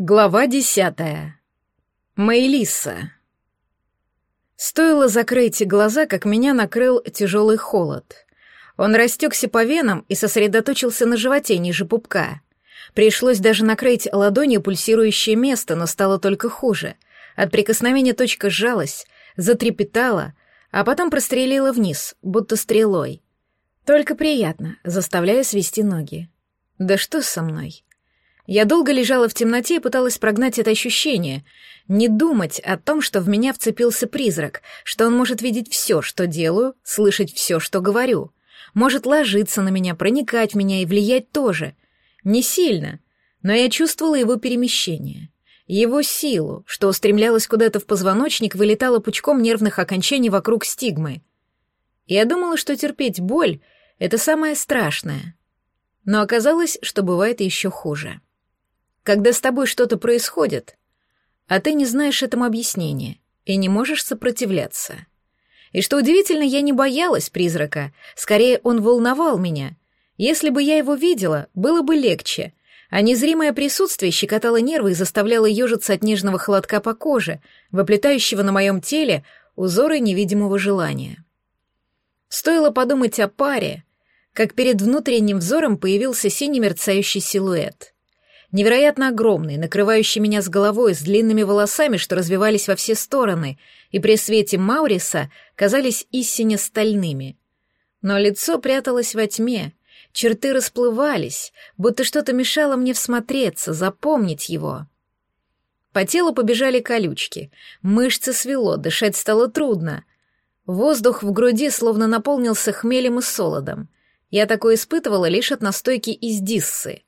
Глава десятая. Мэйлиса. Стоило закрыть глаза, как меня накрыл тяжелый холод. Он растекся по венам и сосредоточился на животе ниже пупка. Пришлось даже накрыть ладонью пульсирующее место, но стало только хуже. От прикосновения точка сжалась, затрепетала, а потом прострелила вниз, будто стрелой. Только приятно, заставляя свести ноги. Да что со мной? Я долго лежала в темноте и пыталась прогнать это ощущение, не думать о том, что в меня вцепился призрак, что он может видеть все, что делаю, слышать все, что говорю, может ложиться на меня, проникать в меня и влиять тоже. Не сильно, но я чувствовала его перемещение, его силу, что устремлялась куда-то в позвоночник, вылетала пучком нервных окончаний вокруг стигмы. Я думала, что терпеть боль — это самое страшное. Но оказалось, что бывает еще хуже когда с тобой что-то происходит, а ты не знаешь этому объяснения и не можешь сопротивляться. И что удивительно, я не боялась призрака, скорее он волновал меня. Если бы я его видела, было бы легче, а незримое присутствие щекотало нервы и заставляло ежиться от нежного холодка по коже, воплетающего на моем теле узоры невидимого желания. Стоило подумать о паре, как перед внутренним взором появился синий мерцающий силуэт невероятно огромный, накрывающий меня с головой, с длинными волосами, что развивались во все стороны, и при свете Мауриса казались истинно стальными. Но лицо пряталось во тьме, черты расплывались, будто что-то мешало мне всмотреться, запомнить его. По телу побежали колючки, мышцы свело, дышать стало трудно. Воздух в груди словно наполнился хмелем и солодом. Я такое испытывала лишь от настойки из диссы —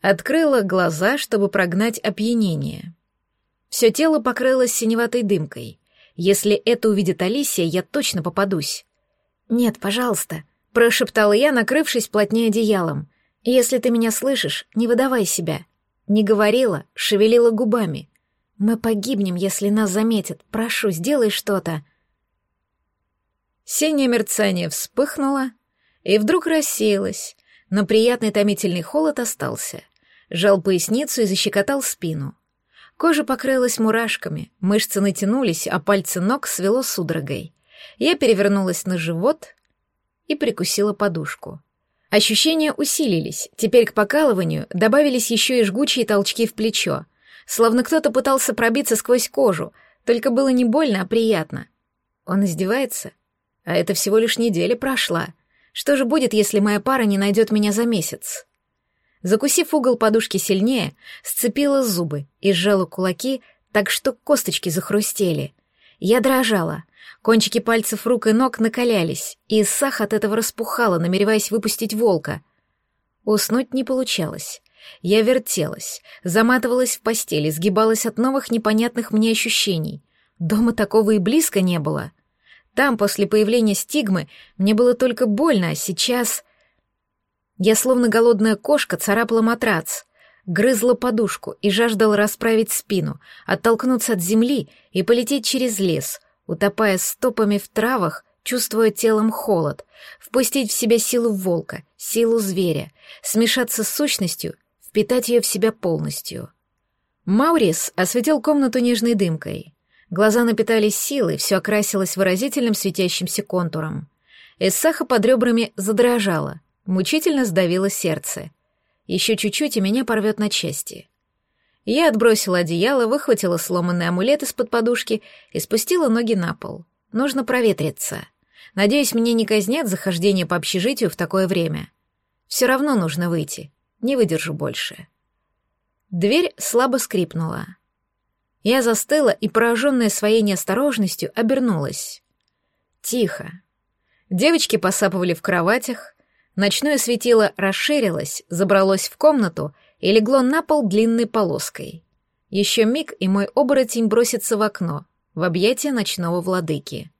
Открыла глаза, чтобы прогнать опьянение. Все тело покрылось синеватой дымкой. Если это увидит Алисия, я точно попадусь. «Нет, пожалуйста», — прошептала я, накрывшись плотнее одеялом. «Если ты меня слышишь, не выдавай себя». Не говорила, шевелила губами. «Мы погибнем, если нас заметят. Прошу, сделай что-то». Синее мерцание вспыхнуло и вдруг рассеялось, но приятный томительный холод остался — Жал поясницу и защекотал спину. Кожа покрылась мурашками, мышцы натянулись, а пальцы ног свело судорогой. Я перевернулась на живот и прикусила подушку. Ощущения усилились, теперь к покалыванию добавились еще и жгучие толчки в плечо. Словно кто-то пытался пробиться сквозь кожу, только было не больно, а приятно. Он издевается? А это всего лишь неделя прошла. Что же будет, если моя пара не найдет меня за месяц? Закусив угол подушки сильнее, сцепила зубы и сжала кулаки так, что косточки захрустели. Я дрожала. Кончики пальцев рук и ног накалялись, и сах от этого распухала, намереваясь выпустить волка. Уснуть не получалось. Я вертелась, заматывалась в постели, сгибалась от новых непонятных мне ощущений. Дома такого и близко не было. Там, после появления стигмы, мне было только больно, а сейчас... Я, словно голодная кошка, царапала матрац, грызла подушку и жаждала расправить спину, оттолкнуться от земли и полететь через лес, утопая стопами в травах, чувствуя телом холод, впустить в себя силу волка, силу зверя, смешаться с сущностью, впитать ее в себя полностью. Маурис осветил комнату нежной дымкой. Глаза напитались силой, все окрасилось выразительным светящимся контуром. Эссаха под ребрами задрожала — Мучительно сдавило сердце. Еще чуть-чуть, и меня порвет на части. Я отбросила одеяло, выхватила сломанный амулет из-под подушки и спустила ноги на пол. Нужно проветриться. Надеюсь, меня не казнят за хождение по общежитию в такое время. Все равно нужно выйти. Не выдержу больше. Дверь слабо скрипнула. Я застыла и, пораженная своей неосторожностью, обернулась. Тихо. Девочки посапывали в кроватях, Ночное светило расширилось, забралось в комнату и легло на пол длинной полоской. Еще миг, и мой оборотень бросится в окно, в объятия ночного владыки.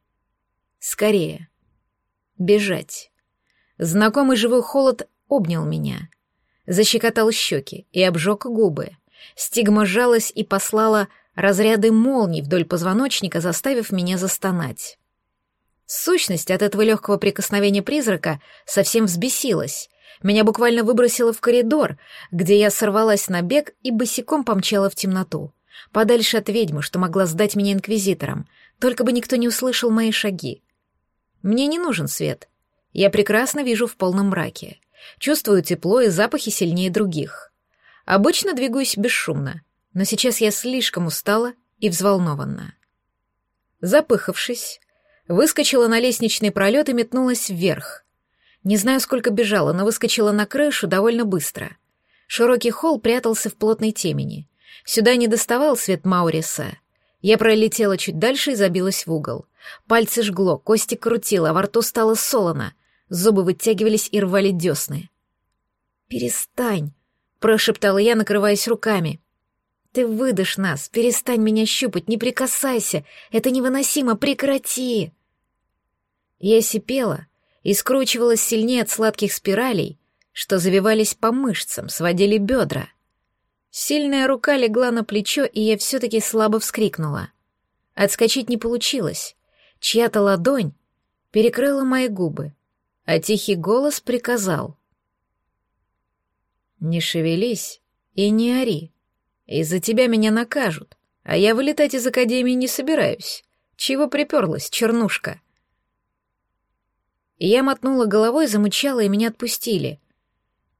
Скорее. Бежать. Знакомый живой холод обнял меня. Защекотал щеки и обжег губы. Стигма сжалась и послала разряды молний вдоль позвоночника, заставив меня застонать. Сущность от этого легкого прикосновения призрака совсем взбесилась. Меня буквально выбросило в коридор, где я сорвалась на бег и босиком помчала в темноту. Подальше от ведьмы, что могла сдать меня инквизиторам, только бы никто не услышал мои шаги. Мне не нужен свет. Я прекрасно вижу в полном мраке. Чувствую тепло и запахи сильнее других. Обычно двигаюсь бесшумно, но сейчас я слишком устала и взволнована. Запыхавшись, выскочила на лестничный пролет и метнулась вверх. Не знаю, сколько бежала, но выскочила на крышу довольно быстро. Широкий холл прятался в плотной темени. Сюда не доставал свет Мауриса. Я пролетела чуть дальше и забилась в угол. Пальцы жгло, кости крутило, во рту стало солоно. Зубы вытягивались и рвали десны. «Перестань!» — прошептала я, накрываясь руками. «Ты выдашь нас! Перестань меня щупать! Не прикасайся! Это невыносимо! Прекрати!» Я сипела и скручивалась сильнее от сладких спиралей, что завивались по мышцам, сводили бедра. Сильная рука легла на плечо, и я все-таки слабо вскрикнула. Отскочить не получилось. Чья-то ладонь перекрыла мои губы, а тихий голос приказал. «Не шевелись и не ори. Из-за тебя меня накажут, а я вылетать из академии не собираюсь. Чего приперлась, чернушка?» Я мотнула головой, замычала, и меня отпустили.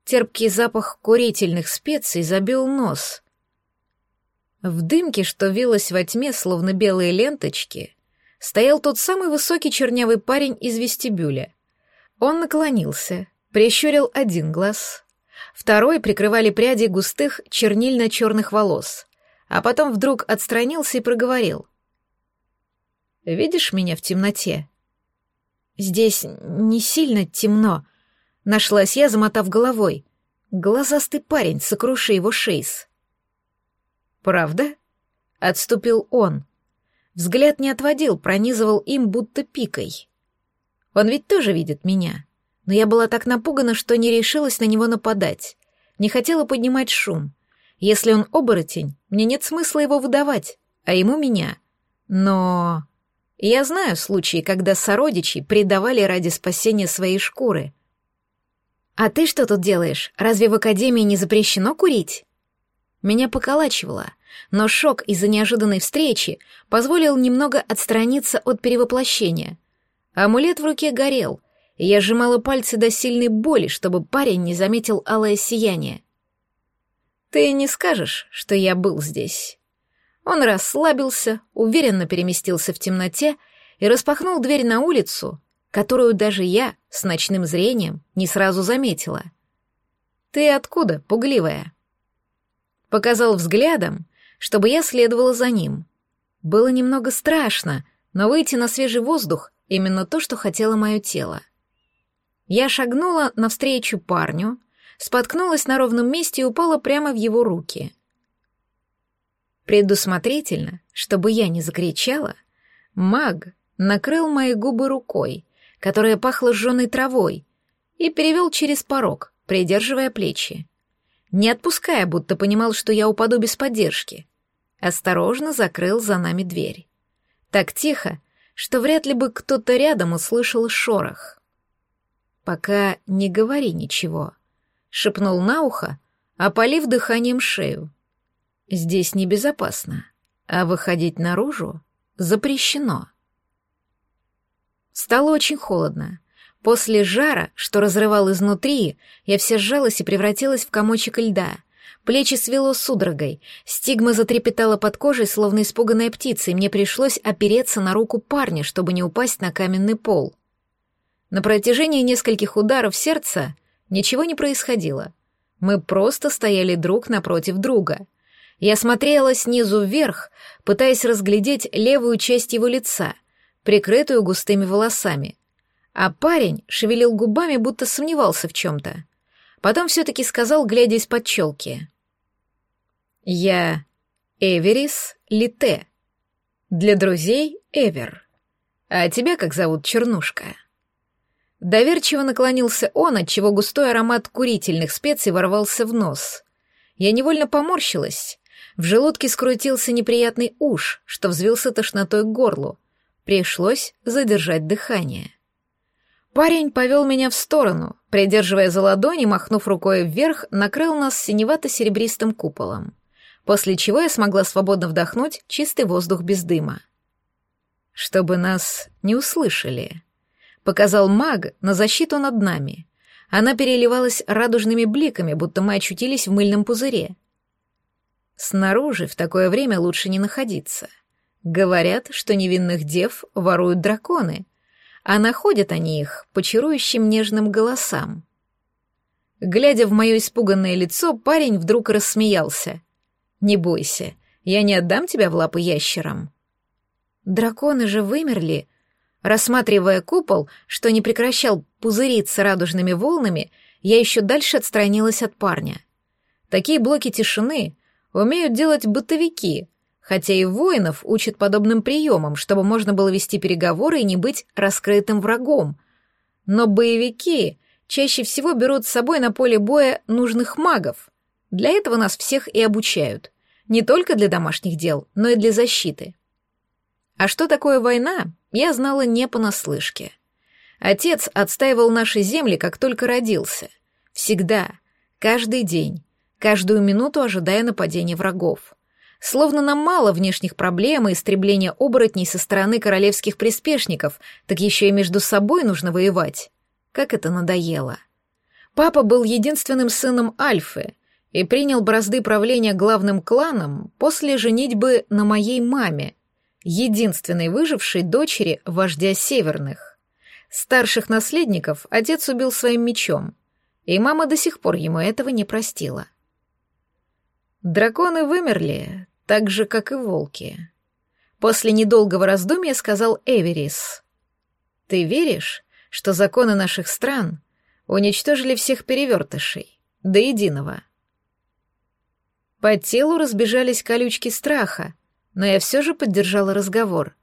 Терпкий запах курительных специй забил нос. В дымке, что вилось во тьме, словно белые ленточки, стоял тот самый высокий чернявый парень из вестибюля. Он наклонился, прищурил один глаз, второй прикрывали пряди густых чернильно-черных волос, а потом вдруг отстранился и проговорил. «Видишь меня в темноте?» «Здесь не сильно темно», Нашлась я, замотав головой. Глазастый парень, сокруши его шейс. «Правда?» — отступил он. Взгляд не отводил, пронизывал им будто пикой. Он ведь тоже видит меня. Но я была так напугана, что не решилась на него нападать. Не хотела поднимать шум. Если он оборотень, мне нет смысла его выдавать, а ему меня. Но... Я знаю случаи, когда сородичи предавали ради спасения своей шкуры. «А ты что тут делаешь? Разве в академии не запрещено курить?» Меня поколачивало, но шок из-за неожиданной встречи позволил немного отстраниться от перевоплощения. Амулет в руке горел, я сжимала пальцы до сильной боли, чтобы парень не заметил алое сияние. «Ты не скажешь, что я был здесь». Он расслабился, уверенно переместился в темноте и распахнул дверь на улицу, которую даже я с ночным зрением не сразу заметила. «Ты откуда, пугливая?» Показал взглядом, чтобы я следовала за ним. Было немного страшно, но выйти на свежий воздух — именно то, что хотело мое тело. Я шагнула навстречу парню, споткнулась на ровном месте и упала прямо в его руки. Предусмотрительно, чтобы я не закричала, маг накрыл мои губы рукой, которая пахла сжженной травой, и перевел через порог, придерживая плечи. Не отпуская, будто понимал, что я упаду без поддержки. Осторожно закрыл за нами дверь. Так тихо, что вряд ли бы кто-то рядом услышал шорох. «Пока не говори ничего», — шепнул на ухо, опалив дыханием шею. «Здесь небезопасно, а выходить наружу запрещено». Стало очень холодно. После жара, что разрывал изнутри, я вся сжалась и превратилась в комочек льда. Плечи свело судорогой, стигма затрепетала под кожей, словно испуганная птица, и мне пришлось опереться на руку парня, чтобы не упасть на каменный пол. На протяжении нескольких ударов сердца ничего не происходило. Мы просто стояли друг напротив друга. Я смотрела снизу вверх, пытаясь разглядеть левую часть его лица — прикрытую густыми волосами. А парень шевелил губами, будто сомневался в чем-то. Потом все-таки сказал, глядя из-под челки. «Я Эверис Лите. Для друзей Эвер. А тебя как зовут, Чернушка?» Доверчиво наклонился он, отчего густой аромат курительных специй ворвался в нос. Я невольно поморщилась. В желудке скрутился неприятный уж, что взвился тошнотой к горлу. Пришлось задержать дыхание. Парень повел меня в сторону, придерживая за ладони, махнув рукой вверх, накрыл нас синевато-серебристым куполом, после чего я смогла свободно вдохнуть чистый воздух без дыма. «Чтобы нас не услышали», — показал маг на защиту над нами. Она переливалась радужными бликами, будто мы очутились в мыльном пузыре. Снаружи в такое время лучше не находиться. Говорят, что невинных дев воруют драконы, а находят они их по чарующим нежным голосам. Глядя в мое испуганное лицо, парень вдруг рассмеялся. «Не бойся, я не отдам тебя в лапы ящерам». Драконы же вымерли. Рассматривая купол, что не прекращал пузыриться радужными волнами, я еще дальше отстранилась от парня. Такие блоки тишины умеют делать бытовики, хотя и воинов учат подобным приемам, чтобы можно было вести переговоры и не быть раскрытым врагом. Но боевики чаще всего берут с собой на поле боя нужных магов. Для этого нас всех и обучают. Не только для домашних дел, но и для защиты. А что такое война, я знала не понаслышке. Отец отстаивал наши земли, как только родился. Всегда, каждый день, каждую минуту ожидая нападения врагов. Словно нам мало внешних проблем и истребления оборотней со стороны королевских приспешников, так еще и между собой нужно воевать. Как это надоело. Папа был единственным сыном Альфы и принял бразды правления главным кланом после женитьбы на моей маме, единственной выжившей дочери вождя Северных. Старших наследников отец убил своим мечом, и мама до сих пор ему этого не простила. Драконы вымерли, так же, как и волки. После недолгого раздумья сказал Эверис. «Ты веришь, что законы наших стран уничтожили всех перевертышей, до единого?» По телу разбежались колючки страха, но я все же поддержала разговор.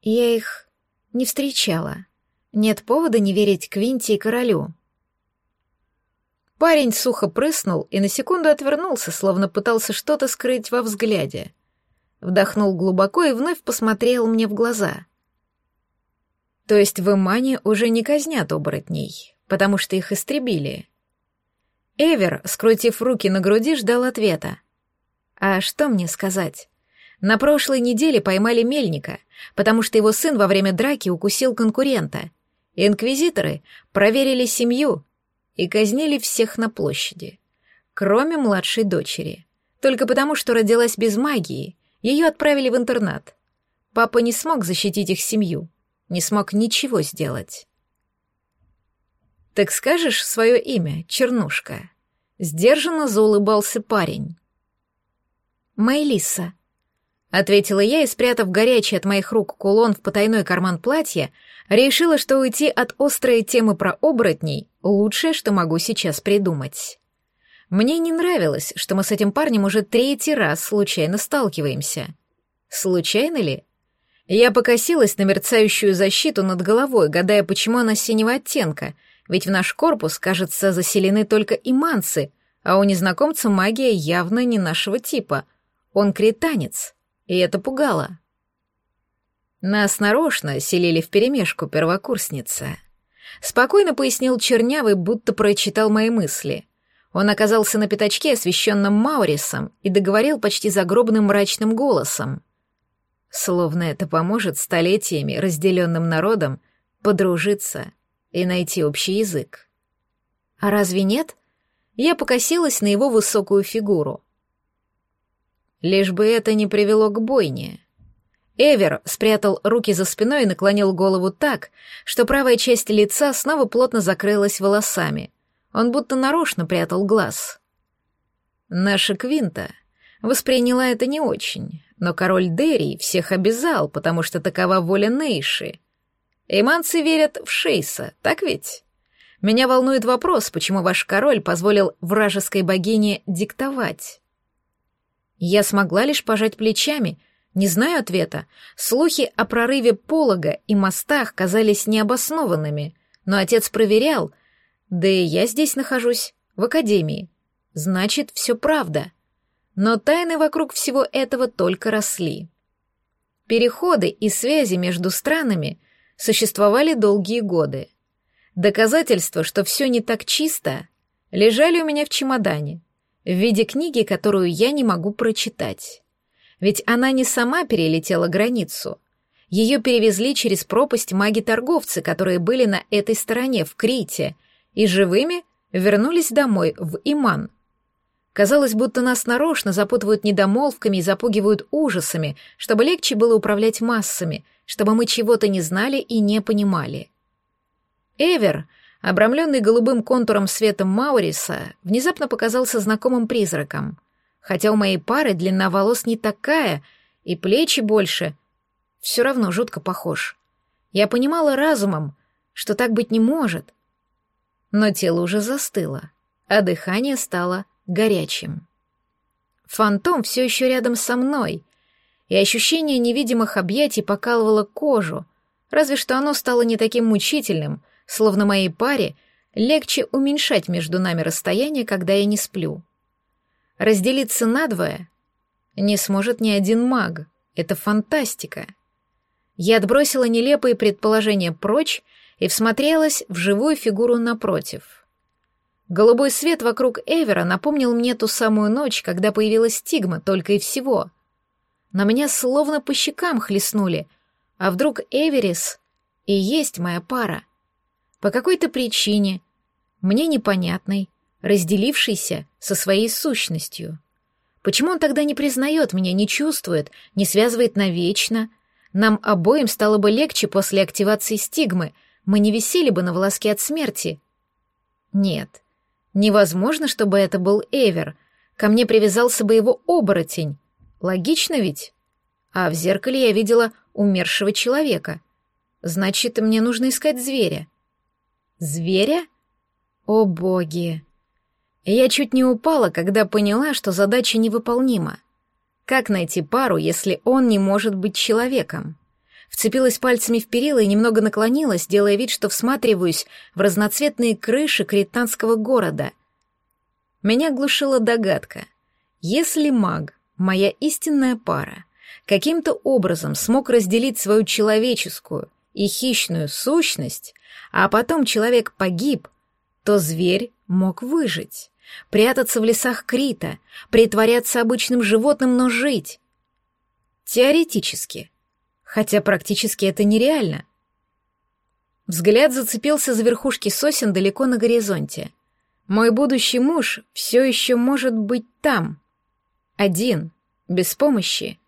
Я их не встречала. Нет повода не верить Квинти и королю. Парень сухо прыснул и на секунду отвернулся, словно пытался что-то скрыть во взгляде. Вдохнул глубоко и вновь посмотрел мне в глаза. То есть в Имане уже не казнят оборотней, потому что их истребили. Эвер, скрутив руки на груди, ждал ответа. А что мне сказать? На прошлой неделе поймали мельника, потому что его сын во время драки укусил конкурента. Инквизиторы проверили семью и казнили всех на площади, кроме младшей дочери. Только потому, что родилась без магии, ее отправили в интернат. Папа не смог защитить их семью, не смог ничего сделать. «Так скажешь свое имя, Чернушка?» Сдержанно заулыбался парень. «Мэйлиса», — ответила я и, спрятав горячий от моих рук кулон в потайной карман платья, решила, что уйти от острой темы про оборотней — лучшее, что могу сейчас придумать. Мне не нравилось, что мы с этим парнем уже третий раз случайно сталкиваемся. Случайно ли? Я покосилась на мерцающую защиту над головой, гадая, почему она синего оттенка, ведь в наш корпус, кажется, заселены только иманцы, а у незнакомца магия явно не нашего типа. Он кританец, и это пугало. Нас нарочно селили вперемешку первокурсница. Спокойно пояснил Чернявый, будто прочитал мои мысли. Он оказался на пятачке, освещенном Маурисом, и договорил почти загробным мрачным голосом. Словно это поможет столетиями разделенным народам подружиться и найти общий язык. А разве нет? Я покосилась на его высокую фигуру. Лишь бы это не привело к бойне. Эвер спрятал руки за спиной и наклонил голову так, что правая часть лица снова плотно закрылась волосами. Он будто нарочно прятал глаз. Наша Квинта восприняла это не очень, но король Дерри всех обязал, потому что такова воля Нейши. Эйманцы верят в Шейса, так ведь? Меня волнует вопрос, почему ваш король позволил вражеской богине диктовать. Я смогла лишь пожать плечами — не знаю ответа. Слухи о прорыве полога и мостах казались необоснованными, но отец проверял. Да и я здесь нахожусь, в академии. Значит, все правда. Но тайны вокруг всего этого только росли. Переходы и связи между странами существовали долгие годы. Доказательства, что все не так чисто, лежали у меня в чемодане, в виде книги, которую я не могу прочитать. Ведь она не сама перелетела границу. Ее перевезли через пропасть маги-торговцы, которые были на этой стороне, в Крите, и живыми вернулись домой, в Иман. Казалось, будто нас нарочно запутывают недомолвками и запугивают ужасами, чтобы легче было управлять массами, чтобы мы чего-то не знали и не понимали. Эвер, обрамленный голубым контуром света Мауриса, внезапно показался знакомым призраком. Хотя у моей пары длина волос не такая, и плечи больше, все равно жутко похож. Я понимала разумом, что так быть не может. Но тело уже застыло, а дыхание стало горячим. Фантом все еще рядом со мной, и ощущение невидимых объятий покалывало кожу, разве что оно стало не таким мучительным, словно моей паре легче уменьшать между нами расстояние, когда я не сплю. Разделиться надвое не сможет ни один маг. Это фантастика. Я отбросила нелепые предположения прочь и всмотрелась в живую фигуру напротив. Голубой свет вокруг Эвера напомнил мне ту самую ночь, когда появилась стигма, только и всего. На меня словно по щекам хлестнули, а вдруг Эверис и есть моя пара. По какой-то причине, мне непонятной, разделившейся со своей сущностью. Почему он тогда не признает меня, не чувствует, не связывает навечно? Нам обоим стало бы легче после активации стигмы, мы не висели бы на волоске от смерти. Нет, невозможно, чтобы это был Эвер. Ко мне привязался бы его оборотень. Логично ведь? А в зеркале я видела умершего человека. Значит, мне нужно искать зверя. Зверя? О боги! Я чуть не упала, когда поняла, что задача невыполнима. Как найти пару, если он не может быть человеком? Вцепилась пальцами в перила и немного наклонилась, делая вид, что всматриваюсь в разноцветные крыши кританского города. Меня глушила догадка. Если маг, моя истинная пара, каким-то образом смог разделить свою человеческую и хищную сущность, а потом человек погиб, то зверь мог выжить, прятаться в лесах Крита, притворяться обычным животным, но жить. Теоретически. Хотя практически это нереально. Взгляд зацепился за верхушки сосен далеко на горизонте. Мой будущий муж все еще может быть там. Один, без помощи.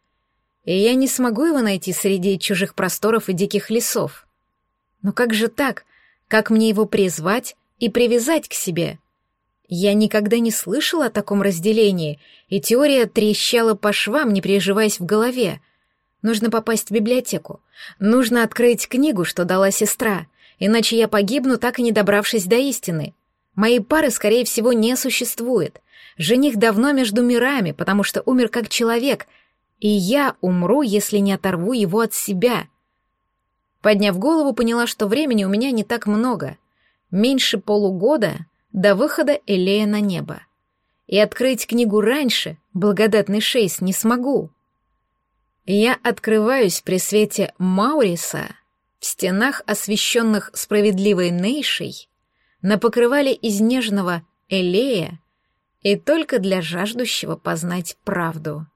И я не смогу его найти среди чужих просторов и диких лесов. Но как же так? Как мне его призвать и привязать к себе? Я никогда не слышала о таком разделении, и теория трещала по швам, не приживаясь в голове. Нужно попасть в библиотеку. Нужно открыть книгу, что дала сестра, иначе я погибну, так и не добравшись до истины. Моей пары, скорее всего, не существует. Жених давно между мирами, потому что умер как человек, и я умру, если не оторву его от себя. Подняв голову, поняла, что времени у меня не так много. Меньше полугода до выхода Элея на небо. И открыть книгу раньше, благодатный шейс, не смогу. Я открываюсь при свете Мауриса в стенах, освещенных справедливой Нейшей, на покрывале из нежного Элея и только для жаждущего познать правду.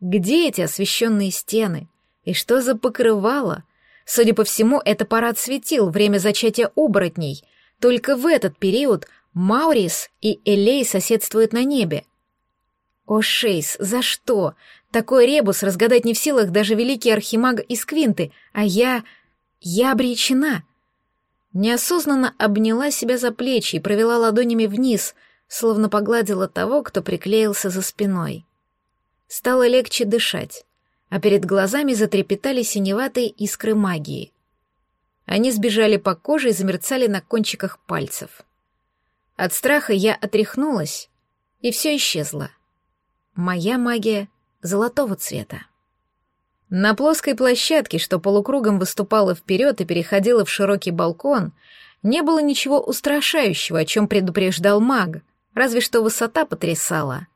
Где эти освещенные стены? И что за покрывало, Судя по всему, это парад светил, время зачатия оборотней. Только в этот период Маурис и Элей соседствуют на небе. О, Шейс, за что? Такой ребус разгадать не в силах даже великий архимаг из Квинты, а я... я обречена. Неосознанно обняла себя за плечи и провела ладонями вниз, словно погладила того, кто приклеился за спиной. Стало легче дышать а перед глазами затрепетали синеватые искры магии. Они сбежали по коже и замерцали на кончиках пальцев. От страха я отряхнулась, и все исчезло. Моя магия золотого цвета. На плоской площадке, что полукругом выступала вперед и переходила в широкий балкон, не было ничего устрашающего, о чем предупреждал маг, разве что высота потрясала.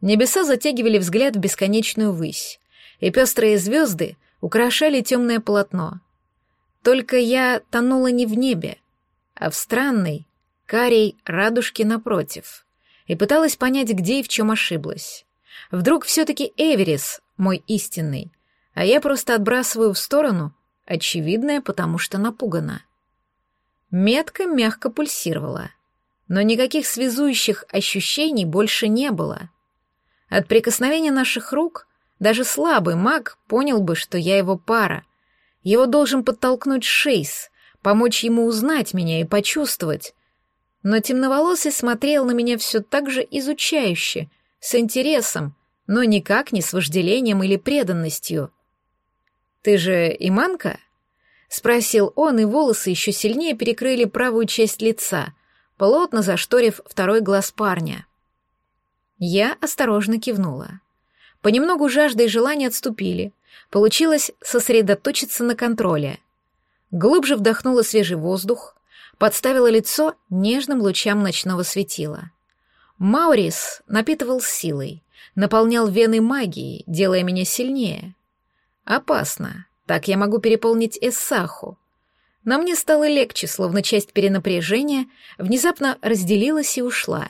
Небеса затягивали взгляд в бесконечную высь и пестрые звезды украшали темное полотно. Только я тонула не в небе, а в странной, карей радужке напротив, и пыталась понять, где и в чем ошиблась. Вдруг все-таки Эверис мой истинный, а я просто отбрасываю в сторону очевидное, потому что напугана. Метка мягко пульсировала, но никаких связующих ощущений больше не было. От прикосновения наших рук даже слабый маг понял бы, что я его пара. Его должен подтолкнуть Шейс, помочь ему узнать меня и почувствовать. Но темноволосый смотрел на меня все так же изучающе, с интересом, но никак не с вожделением или преданностью. «Ты же иманка?» — спросил он, и волосы еще сильнее перекрыли правую часть лица, плотно зашторив второй глаз парня. Я осторожно кивнула. Понемногу жажда и желание отступили. Получилось сосредоточиться на контроле. Глубже вдохнула свежий воздух, подставила лицо нежным лучам ночного светила. Маурис напитывал силой, наполнял вены магией, делая меня сильнее. Опасно. Так я могу переполнить Эссаху. На мне стало легче, словно часть перенапряжения внезапно разделилась и ушла.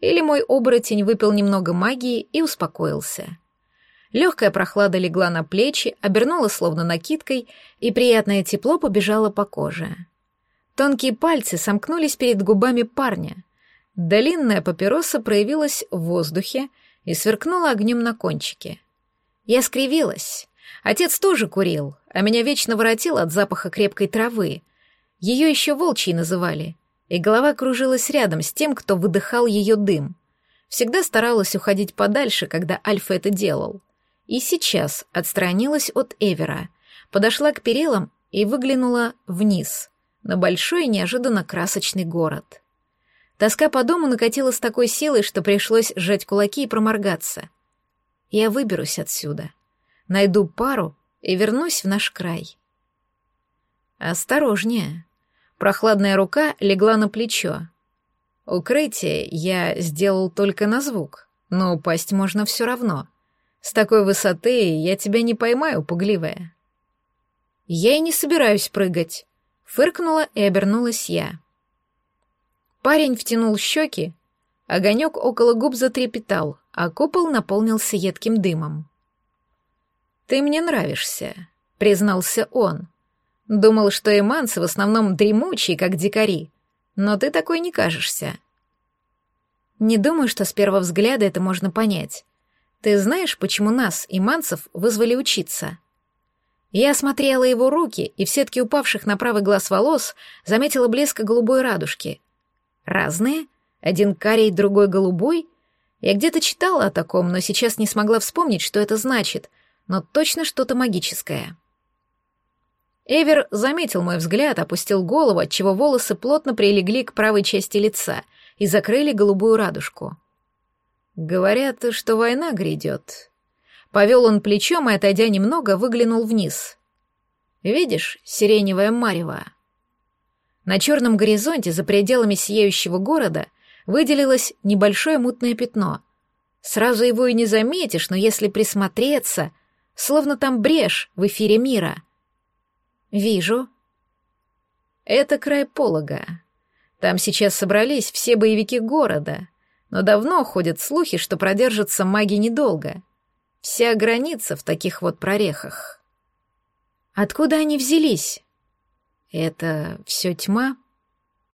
Или мой оборотень выпил немного магии и успокоился. Легкая прохлада легла на плечи, обернула словно накидкой, и приятное тепло побежало по коже. Тонкие пальцы сомкнулись перед губами парня. Долинная папироса проявилась в воздухе и сверкнула огнем на кончике. Я скривилась. Отец тоже курил, а меня вечно воротило от запаха крепкой травы. Ее еще волчьей называли, и голова кружилась рядом с тем, кто выдыхал ее дым. Всегда старалась уходить подальше, когда Альфа это делал. И сейчас отстранилась от Эвера, подошла к перилам и выглянула вниз, на большой и неожиданно красочный город. Тоска по дому накатила с такой силой, что пришлось сжать кулаки и проморгаться. Я выберусь отсюда, найду пару и вернусь в наш край. Осторожнее. Прохладная рука легла на плечо. Укрытие я сделал только на звук, но упасть можно все равно — с такой высоты я тебя не поймаю, пугливая. Я и не собираюсь прыгать. Фыркнула и обернулась я. Парень втянул щеки, огонек около губ затрепетал, а купол наполнился едким дымом. «Ты мне нравишься», — признался он. «Думал, что эманцы в основном дремучие, как дикари, но ты такой не кажешься». Не думаю, что с первого взгляда это можно понять. Ты знаешь, почему нас, иманцев, вызвали учиться?» Я осмотрела его руки, и в сетке упавших на правый глаз волос заметила блеск голубой радужки. «Разные? Один карий, другой голубой?» Я где-то читала о таком, но сейчас не смогла вспомнить, что это значит, но точно что-то магическое. Эвер заметил мой взгляд, опустил голову, отчего волосы плотно прилегли к правой части лица и закрыли голубую радужку. Говорят, что война грядет. Повел он плечом и, отойдя немного, выглянул вниз. Видишь, сиреневое марево? На черном горизонте, за пределами сияющего города, выделилось небольшое мутное пятно. Сразу его и не заметишь, но если присмотреться, словно там брешь в эфире мира. Вижу. Это край полога. Там сейчас собрались все боевики города — но давно ходят слухи, что продержатся маги недолго. Вся граница в таких вот прорехах. Откуда они взялись? Это все тьма?